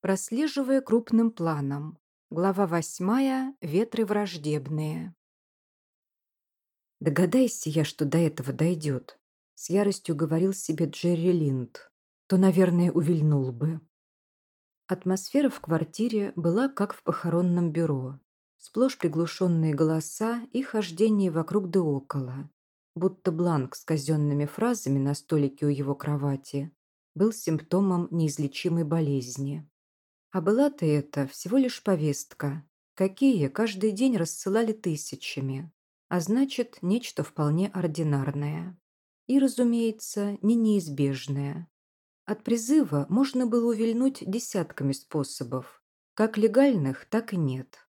Прослеживая крупным планом. Глава восьмая. Ветры враждебные. Догадайся я, что до этого дойдет. С яростью говорил себе Джерри Линд. То, наверное, увильнул бы. Атмосфера в квартире была как в похоронном бюро. Сплошь приглушенные голоса и хождение вокруг да около. Будто бланк с казенными фразами на столике у его кровати был симптомом неизлечимой болезни. А была-то это всего лишь повестка, какие каждый день рассылали тысячами, а значит, нечто вполне ординарное. И, разумеется, не неизбежное. От призыва можно было увильнуть десятками способов, как легальных, так и нет.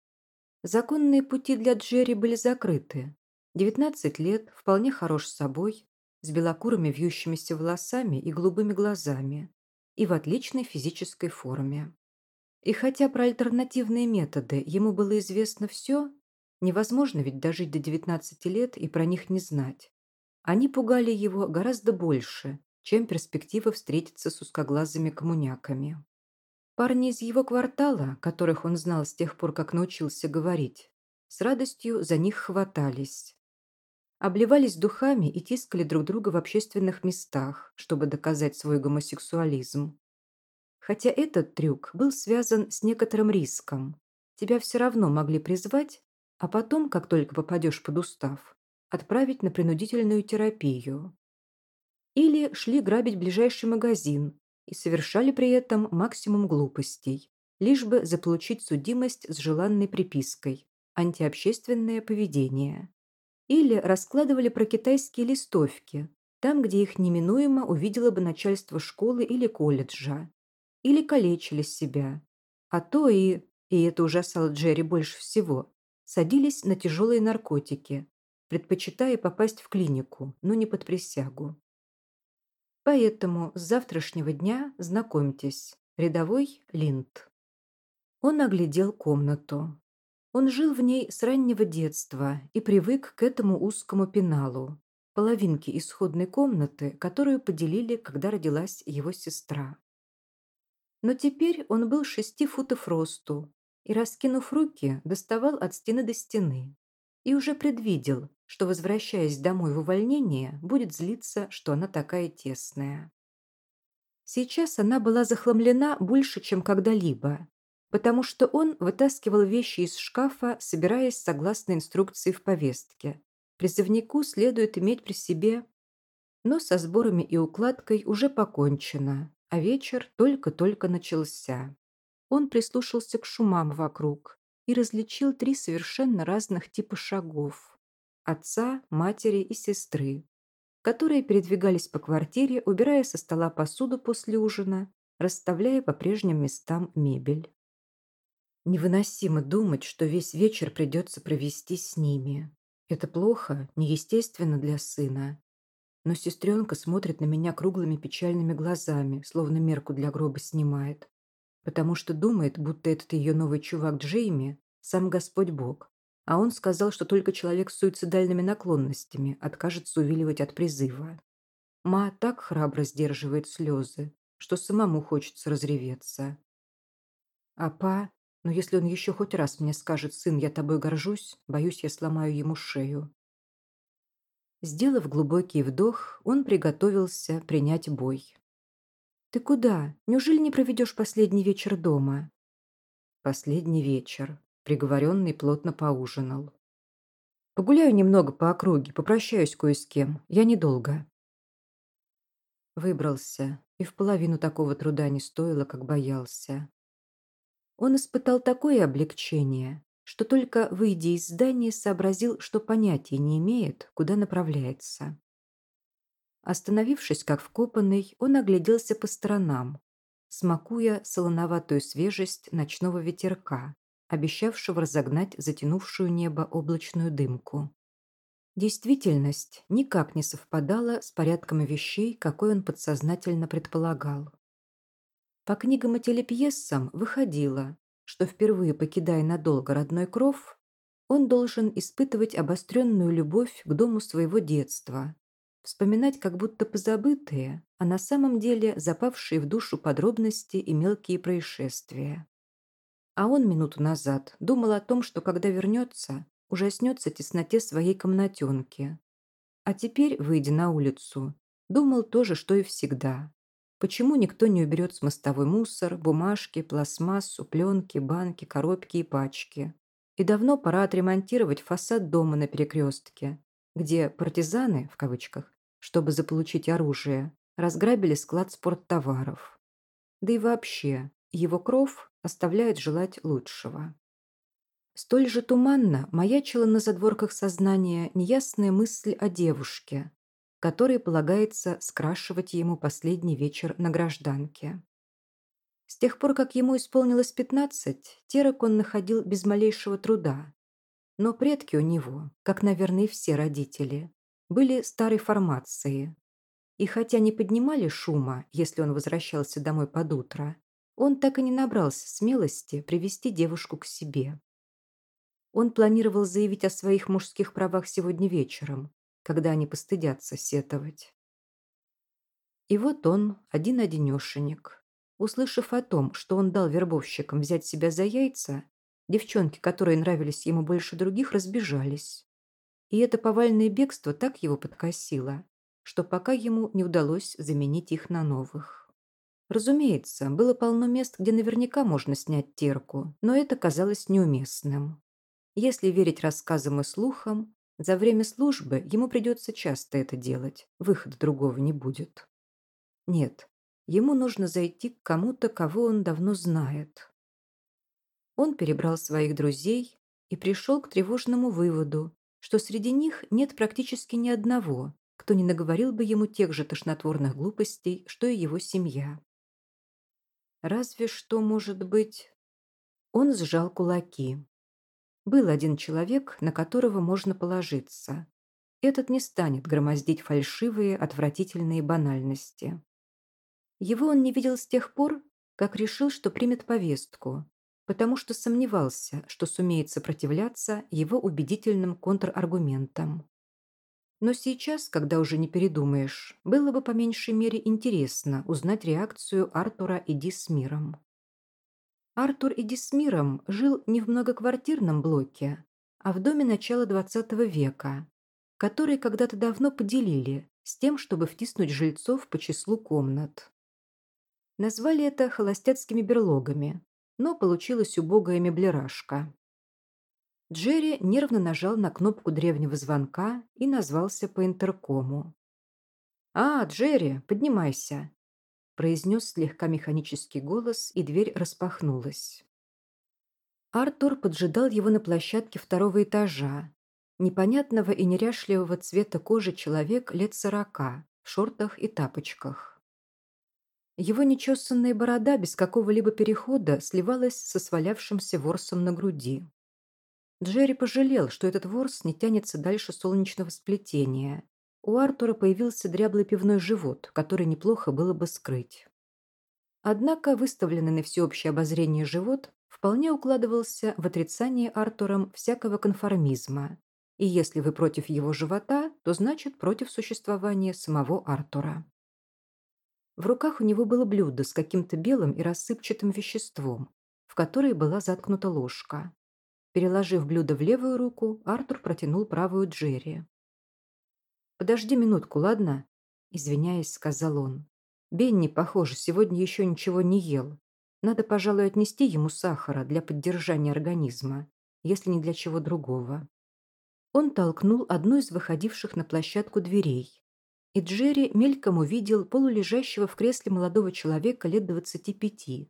Законные пути для Джерри были закрыты. 19 лет, вполне хорош собой, с белокурыми вьющимися волосами и голубыми глазами и в отличной физической форме. И хотя про альтернативные методы ему было известно все, невозможно ведь дожить до 19 лет и про них не знать. Они пугали его гораздо больше, чем перспектива встретиться с узкоглазыми коммуняками. Парни из его квартала, которых он знал с тех пор, как научился говорить, с радостью за них хватались. Обливались духами и тискали друг друга в общественных местах, чтобы доказать свой гомосексуализм. Хотя этот трюк был связан с некоторым риском. Тебя все равно могли призвать, а потом, как только попадешь под устав, отправить на принудительную терапию. Или шли грабить ближайший магазин и совершали при этом максимум глупостей, лишь бы заполучить судимость с желанной припиской «антиобщественное поведение». Или раскладывали про китайские листовки, там, где их неминуемо увидело бы начальство школы или колледжа, или калечили себя. А то и, и это ужасало Джерри больше всего, садились на тяжелые наркотики, предпочитая попасть в клинику, но не под присягу. Поэтому с завтрашнего дня знакомьтесь, рядовой Линд. Он оглядел комнату. Он жил в ней с раннего детства и привык к этому узкому пеналу, половинке исходной комнаты, которую поделили, когда родилась его сестра. Но теперь он был шести футов росту и, раскинув руки, доставал от стены до стены. И уже предвидел, что, возвращаясь домой в увольнение, будет злиться, что она такая тесная. Сейчас она была захламлена больше, чем когда-либо, потому что он вытаскивал вещи из шкафа, собираясь согласно инструкции в повестке. Призывнику следует иметь при себе, но со сборами и укладкой уже покончено, а вечер только-только начался. Он прислушался к шумам вокруг и различил три совершенно разных типа шагов – отца, матери и сестры, которые передвигались по квартире, убирая со стола посуду после ужина, расставляя по прежним местам мебель. Невыносимо думать, что весь вечер придется провести с ними. Это плохо, неестественно для сына. Но сестренка смотрит на меня круглыми печальными глазами, словно мерку для гроба снимает. Потому что думает, будто этот ее новый чувак Джейми – сам Господь Бог. А он сказал, что только человек с суицидальными наклонностями откажется увиливать от призыва. Ма так храбро сдерживает слезы, что самому хочется разреветься. А па, но ну если он еще хоть раз мне скажет, сын, я тобой горжусь, боюсь, я сломаю ему шею. Сделав глубокий вдох, он приготовился принять бой. «Ты куда? Неужели не проведешь последний вечер дома?» Последний вечер. Приговоренный плотно поужинал. «Погуляю немного по округе, попрощаюсь кое с кем. Я недолго». Выбрался, и в половину такого труда не стоило, как боялся. Он испытал такое облегчение, что только выйдя из здания сообразил, что понятия не имеет, куда направляется. Остановившись как вкопанный, он огляделся по сторонам, смакуя солоноватую свежесть ночного ветерка, обещавшего разогнать затянувшую небо облачную дымку. Действительность никак не совпадала с порядком вещей, какой он подсознательно предполагал. По книгам и телепьесам выходило, что впервые покидая надолго родной кров, он должен испытывать обостренную любовь к дому своего детства, вспоминать как будто позабытые, а на самом деле запавшие в душу подробности и мелкие происшествия. А он минуту назад думал о том, что когда вернется, ужаснется тесноте своей комнатенки. А теперь, выйдя на улицу, думал то же, что и всегда. Почему никто не уберет с мостовой мусор, бумажки, пластмассу, пленки, банки, коробки и пачки? И давно пора отремонтировать фасад дома на перекрестке, где партизаны, в кавычках, чтобы заполучить оружие, разграбили склад спорттоваров. Да и вообще, его кров оставляет желать лучшего. Столь же туманно маячила на задворках сознания неясная мысль о девушке, которой полагается скрашивать ему последний вечер на гражданке. С тех пор, как ему исполнилось пятнадцать, терок он находил без малейшего труда. Но предки у него, как, наверное, все родители, были старой формации. И хотя не поднимали шума, если он возвращался домой под утро, он так и не набрался смелости привести девушку к себе. Он планировал заявить о своих мужских правах сегодня вечером, когда они постыдятся сетовать. И вот он, один-одинешенек, услышав о том, что он дал вербовщикам взять себя за яйца, девчонки, которые нравились ему больше других, разбежались. И это повальное бегство так его подкосило, что пока ему не удалось заменить их на новых. Разумеется, было полно мест, где наверняка можно снять терку, но это казалось неуместным. Если верить рассказам и слухам, за время службы ему придется часто это делать, выхода другого не будет. Нет, ему нужно зайти к кому-то, кого он давно знает. Он перебрал своих друзей и пришел к тревожному выводу, что среди них нет практически ни одного, кто не наговорил бы ему тех же тошнотворных глупостей, что и его семья. Разве что, может быть... Он сжал кулаки. Был один человек, на которого можно положиться. Этот не станет громоздить фальшивые, отвратительные банальности. Его он не видел с тех пор, как решил, что примет повестку, потому что сомневался, что сумеет сопротивляться его убедительным контраргументам. Но сейчас, когда уже не передумаешь, было бы по меньшей мере интересно узнать реакцию Артура и Ди с миром. Артур и Ди с миром жил не в многоквартирном блоке, а в доме начала XX века, который когда-то давно поделили с тем, чтобы втиснуть жильцов по числу комнат. Назвали это холостяцкими берлогами, но получилась убогая меблерашка. Джерри нервно нажал на кнопку древнего звонка и назвался по интеркому. «А, Джерри, поднимайся!» Произнес слегка механический голос, и дверь распахнулась. Артур поджидал его на площадке второго этажа. Непонятного и неряшливого цвета кожи человек лет сорока, в шортах и тапочках. Его нечесанная борода без какого-либо перехода сливалась со свалявшимся ворсом на груди. Джерри пожалел, что этот ворс не тянется дальше солнечного сплетения. У Артура появился дряблый пивной живот, который неплохо было бы скрыть. Однако выставленный на всеобщее обозрение живот вполне укладывался в отрицание Артуром всякого конформизма. И если вы против его живота, то значит против существования самого Артура. В руках у него было блюдо с каким-то белым и рассыпчатым веществом, в которое была заткнута ложка. Переложив блюдо в левую руку, Артур протянул правую Джерри. «Подожди минутку, ладно?» Извиняясь, сказал он. «Бенни, похоже, сегодня еще ничего не ел. Надо, пожалуй, отнести ему сахара для поддержания организма, если не для чего другого». Он толкнул одну из выходивших на площадку дверей, и Джерри мельком увидел полулежащего в кресле молодого человека лет двадцати пяти.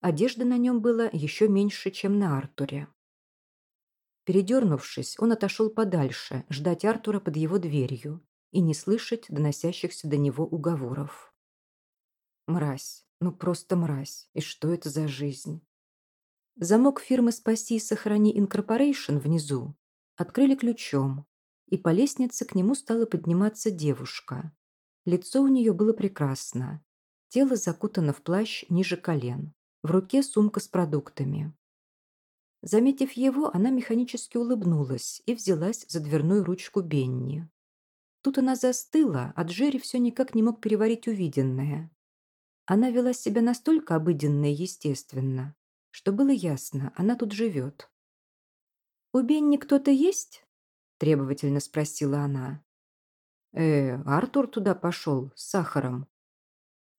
Одежды на нем было еще меньше, чем на Артуре. Передернувшись, он отошел подальше, ждать Артура под его дверью и не слышать доносящихся до него уговоров. Мразь, ну просто мразь, и что это за жизнь? Замок фирмы «Спаси и сохрани Инкорпорейшн» внизу открыли ключом, и по лестнице к нему стала подниматься девушка. Лицо у нее было прекрасно. Тело закутано в плащ ниже колен. В руке сумка с продуктами. Заметив его, она механически улыбнулась и взялась за дверную ручку Бенни. Тут она застыла, а Джерри все никак не мог переварить увиденное. Она вела себя настолько обыденно и естественно, что было ясно, она тут живет. «У Бенни кто-то есть?» – требовательно спросила она. «Э, Артур туда пошел, с сахаром».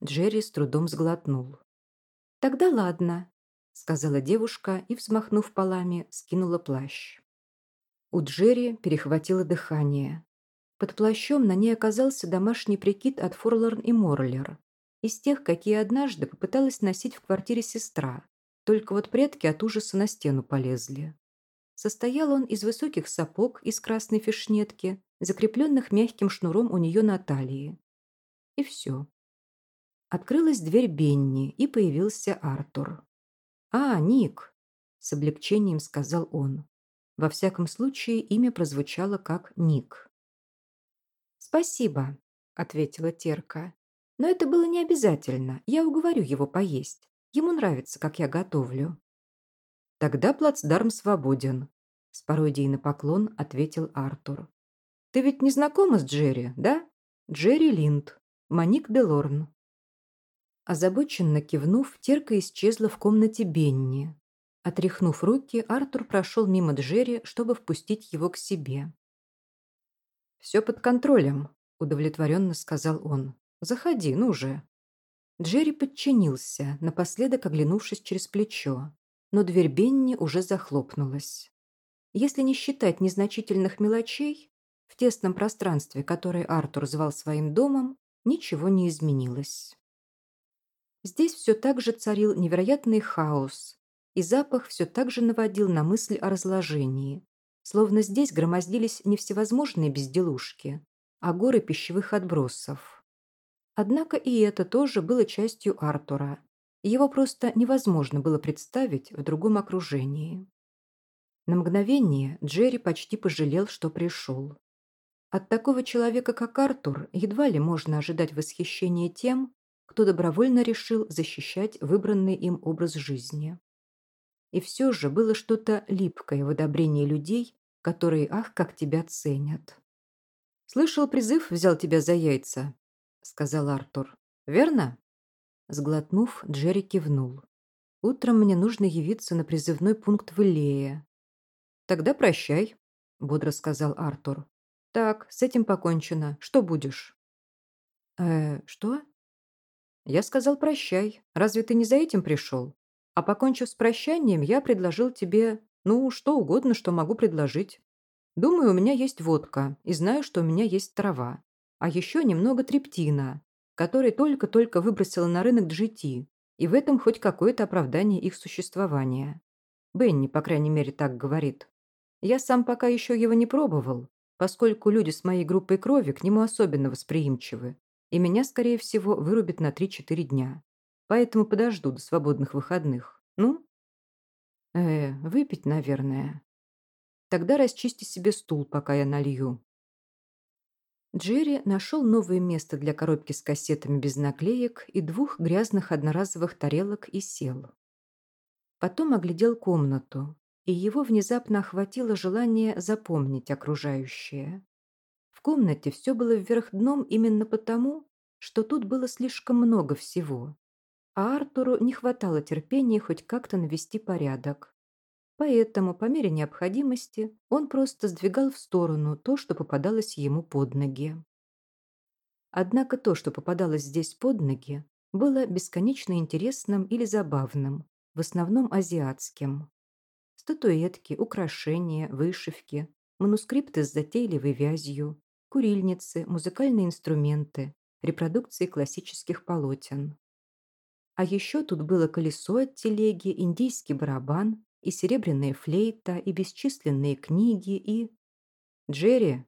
Джерри с трудом сглотнул. «Тогда ладно», – сказала девушка и, взмахнув полами, скинула плащ. У Джерри перехватило дыхание. Под плащом на ней оказался домашний прикид от Форлорн и Морлер, из тех, какие однажды попыталась носить в квартире сестра, только вот предки от ужаса на стену полезли. Состоял он из высоких сапог из красной фишнетки, закрепленных мягким шнуром у нее на талии. И все. Открылась дверь Бенни, и появился Артур. «А, Ник!» – с облегчением сказал он. Во всяком случае, имя прозвучало как Ник. «Спасибо», – ответила Терка. «Но это было не обязательно. Я уговорю его поесть. Ему нравится, как я готовлю». «Тогда плацдарм свободен», – с пародией на поклон ответил Артур. «Ты ведь не знакома с Джерри, да? Джерри Линд, Моник Делорн». Озабоченно кивнув, Терка исчезла в комнате Бенни. Отряхнув руки, Артур прошел мимо Джерри, чтобы впустить его к себе. «Все под контролем», – удовлетворенно сказал он. «Заходи, ну же». Джерри подчинился, напоследок оглянувшись через плечо но дверь Бенни уже захлопнулась. Если не считать незначительных мелочей, в тесном пространстве, которое Артур звал своим домом, ничего не изменилось. Здесь все так же царил невероятный хаос, и запах все так же наводил на мысль о разложении, словно здесь громоздились не всевозможные безделушки, а горы пищевых отбросов. Однако и это тоже было частью Артура, его просто невозможно было представить в другом окружении. На мгновение Джерри почти пожалел, что пришел. От такого человека, как Артур, едва ли можно ожидать восхищения тем, кто добровольно решил защищать выбранный им образ жизни. И все же было что-то липкое в одобрении людей, которые, ах, как тебя ценят. «Слышал, призыв взял тебя за яйца», — сказал Артур. «Верно?» Сглотнув, Джерри кивнул. «Утром мне нужно явиться на призывной пункт в Илее». «Тогда прощай», — бодро сказал Артур. «Так, с этим покончено. Что будешь?» «Э, что?» «Я сказал прощай. Разве ты не за этим пришел? А покончив с прощанием, я предложил тебе, ну, что угодно, что могу предложить. Думаю, у меня есть водка, и знаю, что у меня есть трава. А еще немного трептина который только-только выбросила на рынок GT, и в этом хоть какое-то оправдание их существования. Бенни, по крайней мере, так говорит. Я сам пока еще его не пробовал, поскольку люди с моей группой крови к нему особенно восприимчивы, и меня, скорее всего, вырубят на 3-4 дня. Поэтому подожду до свободных выходных. Ну? Э, выпить, наверное. Тогда расчисти себе стул, пока я налью. Джерри нашел новое место для коробки с кассетами без наклеек и двух грязных одноразовых тарелок и сел. Потом оглядел комнату, и его внезапно охватило желание запомнить окружающее. В комнате все было вверх дном именно потому, что тут было слишком много всего, а Артуру не хватало терпения хоть как-то навести порядок. Поэтому, по мере необходимости, он просто сдвигал в сторону то, что попадалось ему под ноги. Однако то, что попадалось здесь под ноги, было бесконечно интересным или забавным, в основном азиатским. Статуэтки, украшения, вышивки, манускрипты с затейливой вязью, курильницы, музыкальные инструменты, репродукции классических полотен. А еще тут было колесо от телеги, индийский барабан, и серебряная флейта, и бесчисленные книги, и... Джерри!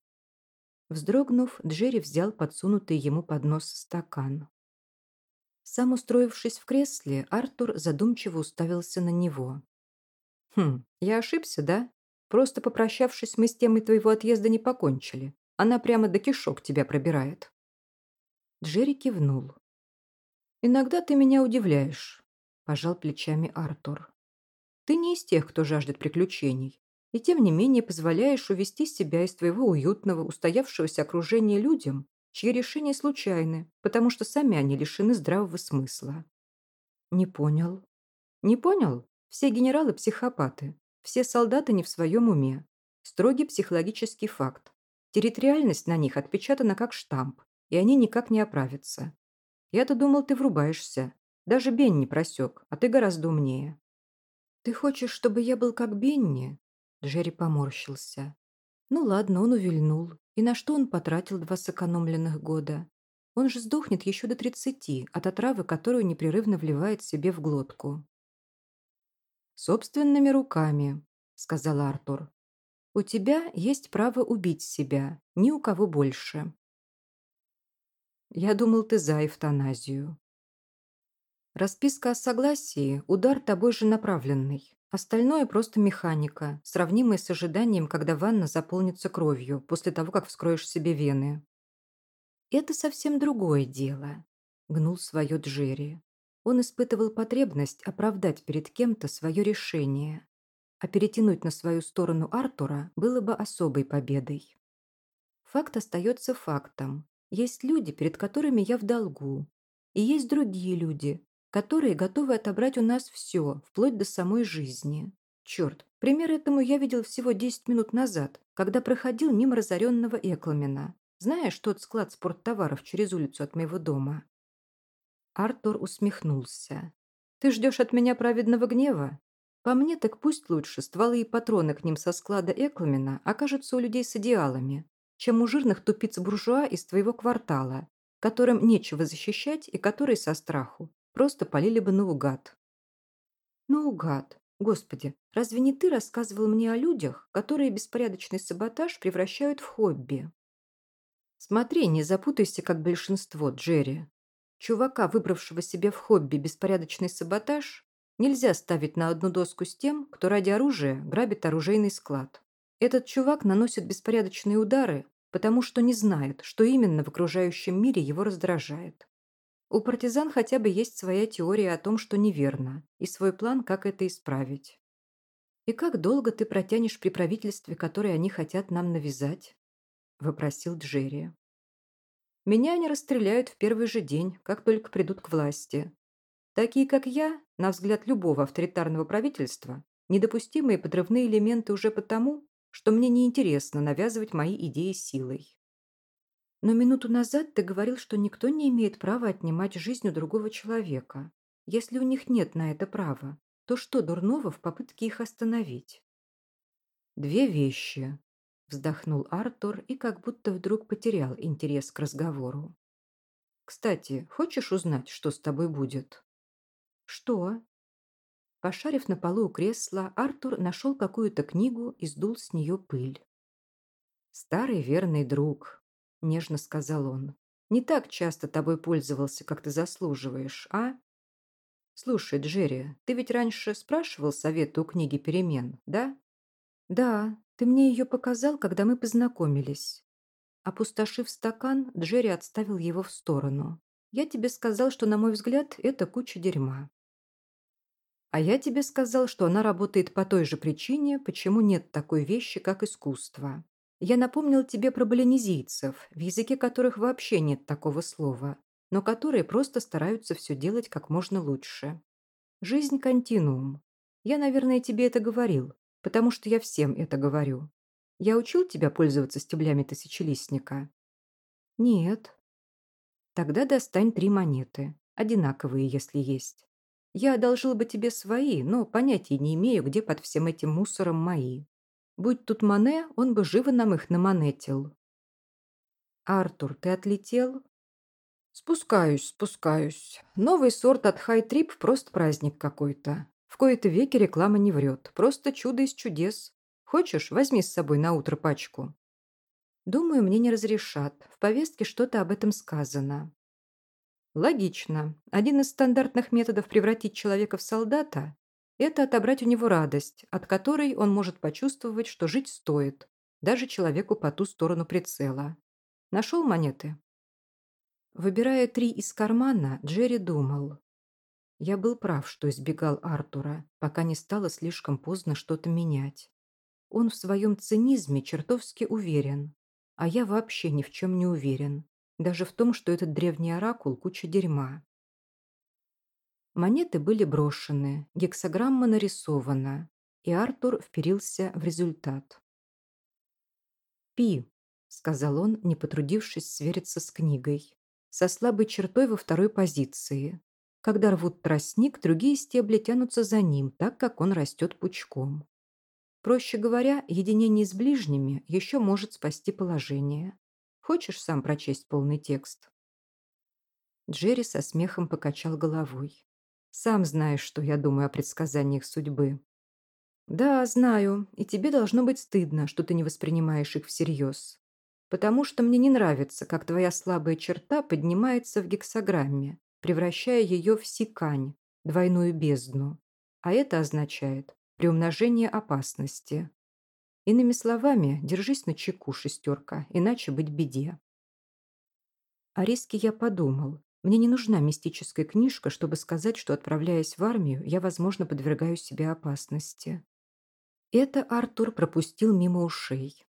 Вздрогнув, Джерри взял подсунутый ему под нос стакан. Сам устроившись в кресле, Артур задумчиво уставился на него. «Хм, я ошибся, да? Просто попрощавшись, мы с темой твоего отъезда не покончили. Она прямо до кишок тебя пробирает». Джерри кивнул. «Иногда ты меня удивляешь», – пожал плечами Артур. Ты не из тех, кто жаждет приключений. И тем не менее позволяешь увести себя из твоего уютного, устоявшегося окружения людям, чьи решения случайны, потому что сами они лишены здравого смысла. Не понял. Не понял? Все генералы – психопаты. Все солдаты не в своем уме. Строгий психологический факт. Территориальность на них отпечатана как штамп, и они никак не оправятся. Я-то думал, ты врубаешься. Даже Бен не просек, а ты гораздо умнее. Ты хочешь, чтобы я был как Бенни? Джерри поморщился. Ну ладно, он увильнул. И на что он потратил два сэкономленных года? Он же сдохнет еще до тридцати от отравы, которую непрерывно вливает себе в глотку. «Собственными руками», — сказал Артур. «У тебя есть право убить себя, ни у кого больше». «Я думал, ты за эвтаназию». Расписка о согласии – удар тобой же направленный. Остальное просто механика, сравнимая с ожиданием, когда ванна заполнится кровью после того, как вскроешь себе вены. «Это совсем другое дело», – гнул свое Джерри. Он испытывал потребность оправдать перед кем-то свое решение, а перетянуть на свою сторону Артура было бы особой победой. Факт остается фактом. Есть люди, перед которыми я в долгу, и есть другие люди, которые готовы отобрать у нас все, вплоть до самой жизни. Черт, пример этому я видел всего 10 минут назад, когда проходил мимо разоренного Экламена. Знаешь тот склад спорттоваров через улицу от моего дома? Артур усмехнулся. Ты ждешь от меня праведного гнева? По мне, так пусть лучше стволы и патроны к ним со склада Экламена окажутся у людей с идеалами, чем у жирных тупиц-буржуа из твоего квартала, которым нечего защищать и которые со страху Просто полили бы наугад. Наугад. Господи, разве не ты рассказывал мне о людях, которые беспорядочный саботаж превращают в хобби? Смотри, не запутайся, как большинство, Джерри. Чувака, выбравшего себе в хобби беспорядочный саботаж, нельзя ставить на одну доску с тем, кто ради оружия грабит оружейный склад. Этот чувак наносит беспорядочные удары, потому что не знает, что именно в окружающем мире его раздражает. У партизан хотя бы есть своя теория о том, что неверно, и свой план, как это исправить. «И как долго ты протянешь при правительстве, которое они хотят нам навязать?» – вопросил Джерри. «Меня они расстреляют в первый же день, как только придут к власти. Такие, как я, на взгляд любого авторитарного правительства, недопустимые подрывные элементы уже потому, что мне неинтересно навязывать мои идеи силой. Но минуту назад ты говорил, что никто не имеет права отнимать жизнь у другого человека. Если у них нет на это права, то что дурного в попытке их остановить? Две вещи. Вздохнул Артур и как будто вдруг потерял интерес к разговору. Кстати, хочешь узнать, что с тобой будет? Что? Пошарив на полу у кресла, Артур нашел какую-то книгу и сдул с нее пыль. Старый верный друг, нежно сказал он. «Не так часто тобой пользовался, как ты заслуживаешь, а?» «Слушай, Джерри, ты ведь раньше спрашивал совета у книги «Перемен», да?» «Да, ты мне ее показал, когда мы познакомились». Опустошив стакан, Джерри отставил его в сторону. «Я тебе сказал, что, на мой взгляд, это куча дерьма». «А я тебе сказал, что она работает по той же причине, почему нет такой вещи, как искусство. Я напомнил тебе про баленезийцев, в языке которых вообще нет такого слова, но которые просто стараются все делать как можно лучше. Жизнь – континуум. Я, наверное, тебе это говорил, потому что я всем это говорю. Я учил тебя пользоваться стеблями тысячелистника? Нет. Тогда достань три монеты, одинаковые, если есть. Я одолжил бы тебе свои, но понятия не имею, где под всем этим мусором мои. Будь тут Мане, он бы живо нам их намонетил. «Артур, ты отлетел?» «Спускаюсь, спускаюсь. Новый сорт от Хай-Трип – просто праздник какой-то. В кои-то веки реклама не врет. Просто чудо из чудес. Хочешь, возьми с собой на утро пачку?» «Думаю, мне не разрешат. В повестке что-то об этом сказано». «Логично. Один из стандартных методов превратить человека в солдата это отобрать у него радость, от которой он может почувствовать, что жить стоит, даже человеку по ту сторону прицела. Нашел монеты? Выбирая три из кармана, Джерри думал. Я был прав, что избегал Артура, пока не стало слишком поздно что-то менять. Он в своем цинизме чертовски уверен, а я вообще ни в чем не уверен, даже в том, что этот древний оракул – куча дерьма. Монеты были брошены, гексограмма нарисована, и Артур вперился в результат. «Пи», – сказал он, не потрудившись свериться с книгой, со слабой чертой во второй позиции. Когда рвут тростник, другие стебли тянутся за ним, так как он растет пучком. Проще говоря, единение с ближними еще может спасти положение. Хочешь сам прочесть полный текст?» Джерри со смехом покачал головой. «Сам знаешь, что я думаю о предсказаниях судьбы». «Да, знаю, и тебе должно быть стыдно, что ты не воспринимаешь их всерьез. Потому что мне не нравится, как твоя слабая черта поднимается в гексограмме, превращая ее в сикань, двойную бездну. А это означает приумножение опасности. Иными словами, держись на чеку, шестерка, иначе быть беде. О риске я подумал. Мне не нужна мистическая книжка, чтобы сказать, что, отправляясь в армию, я, возможно, подвергаю себя опасности. Это Артур пропустил мимо ушей.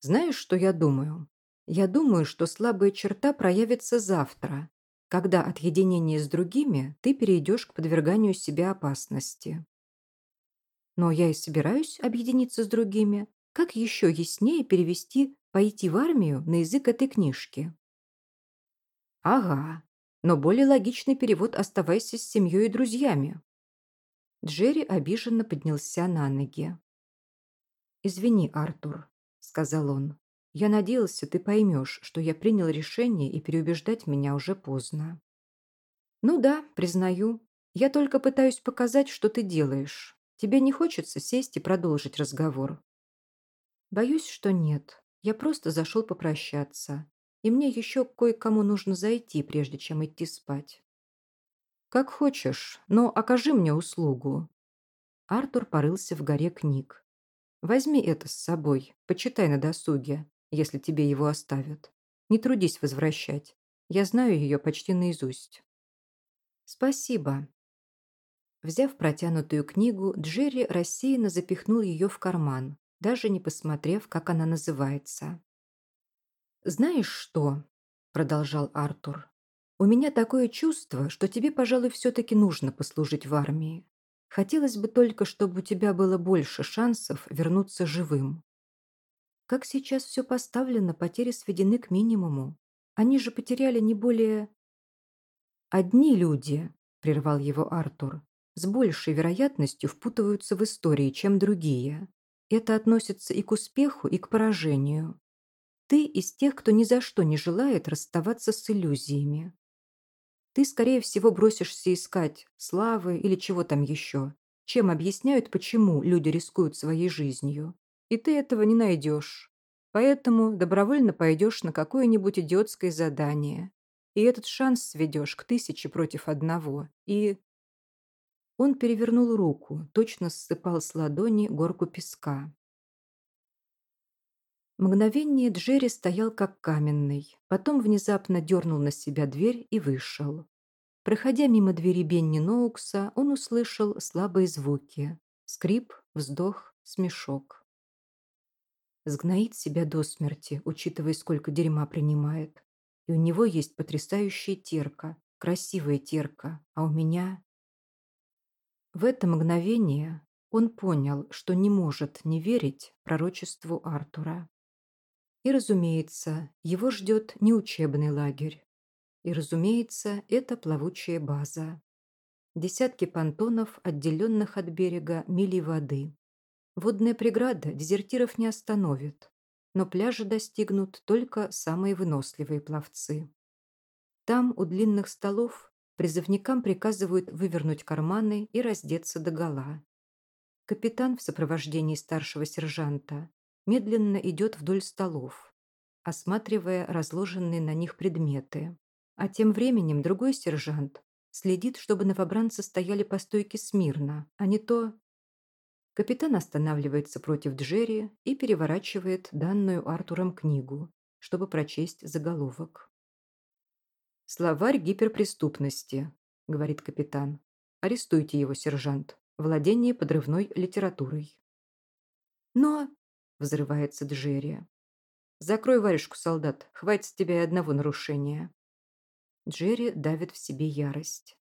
Знаешь, что я думаю? Я думаю, что слабая черта проявится завтра, когда от единения с другими ты перейдешь к подверганию себя опасности. Но я и собираюсь объединиться с другими. Как еще яснее перевести «пойти в армию» на язык этой книжки? Ага, но более логичный перевод «оставайся с семьей и друзьями». Джерри обиженно поднялся на ноги. «Извини, Артур», — сказал он. «Я надеялся, ты поймешь, что я принял решение и переубеждать меня уже поздно». «Ну да, признаю. Я только пытаюсь показать, что ты делаешь. Тебе не хочется сесть и продолжить разговор?» «Боюсь, что нет. Я просто зашел попрощаться. И мне еще кое-кому нужно зайти, прежде чем идти спать». «Как хочешь, но окажи мне услугу». Артур порылся в горе книг. «Возьми это с собой, почитай на досуге, если тебе его оставят. Не трудись возвращать. Я знаю ее почти наизусть». «Спасибо», Взяв протянутую книгу, Джерри рассеянно запихнул ее в карман, даже не посмотрев, как она называется. «Знаешь что?» – продолжал Артур. «У меня такое чувство, что тебе, пожалуй, все-таки нужно послужить в армии. Хотелось бы только, чтобы у тебя было больше шансов вернуться живым. Как сейчас все поставлено, потери сведены к минимуму. Они же потеряли не более...» «Одни люди», – прервал его Артур, с большей вероятностью впутываются в истории, чем другие. Это относится и к успеху, и к поражению. Ты из тех, кто ни за что не желает расставаться с иллюзиями. Ты, скорее всего, бросишься искать славы или чего там еще, чем объясняют, почему люди рискуют своей жизнью. И ты этого не найдешь. Поэтому добровольно пойдешь на какое-нибудь идиотское задание. И этот шанс сведешь к тысяче против одного. И он перевернул руку, точно ссыпал с ладони горку песка. Мгновение Джерри стоял как каменный, потом внезапно дернул на себя дверь и вышел. Проходя мимо двери Бенни Ноукса, он услышал слабые звуки. Скрип, вздох, смешок. Сгноит себя до смерти, учитывая, сколько дерьма принимает. И у него есть потрясающая терка, красивая терка, а у меня... В это мгновение он понял, что не может не верить пророчеству Артура. И, разумеется, его ждет не учебный лагерь. И, разумеется, это плавучая база. Десятки понтонов, отделенных от берега мили воды. Водная преграда дезертиров не остановит, но пляжи достигнут только самые выносливые пловцы. Там, у длинных столов, Призывникам приказывают вывернуть карманы и раздеться догола. Капитан в сопровождении старшего сержанта медленно идет вдоль столов, осматривая разложенные на них предметы. А тем временем другой сержант следит, чтобы новобранцы стояли по стойке смирно, а не то... Капитан останавливается против Джерри и переворачивает данную Артуром книгу, чтобы прочесть заголовок. «Словарь гиперпреступности», — говорит капитан. «Арестуйте его, сержант. Владение подрывной литературой». «Но...» – взрывается Джерри. «Закрой варежку, солдат. Хватит с тебя и одного нарушения». Джерри давит в себе ярость.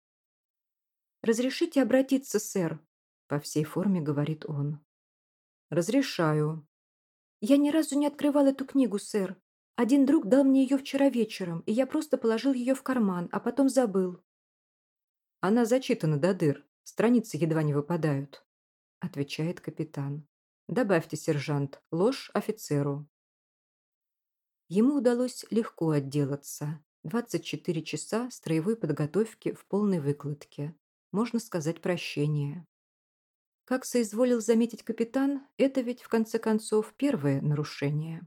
«Разрешите обратиться, сэр?» – по всей форме говорит он. «Разрешаю». «Я ни разу не открывал эту книгу, сэр. Один друг дал мне ее вчера вечером, и я просто положил ее в карман, а потом забыл». «Она зачитана до дыр. Страницы едва не выпадают», – отвечает капитан. «Добавьте, сержант, ложь офицеру». Ему удалось легко отделаться. 24 часа строевой подготовки в полной выкладке. Можно сказать прощение. Как соизволил заметить капитан, это ведь, в конце концов, первое нарушение.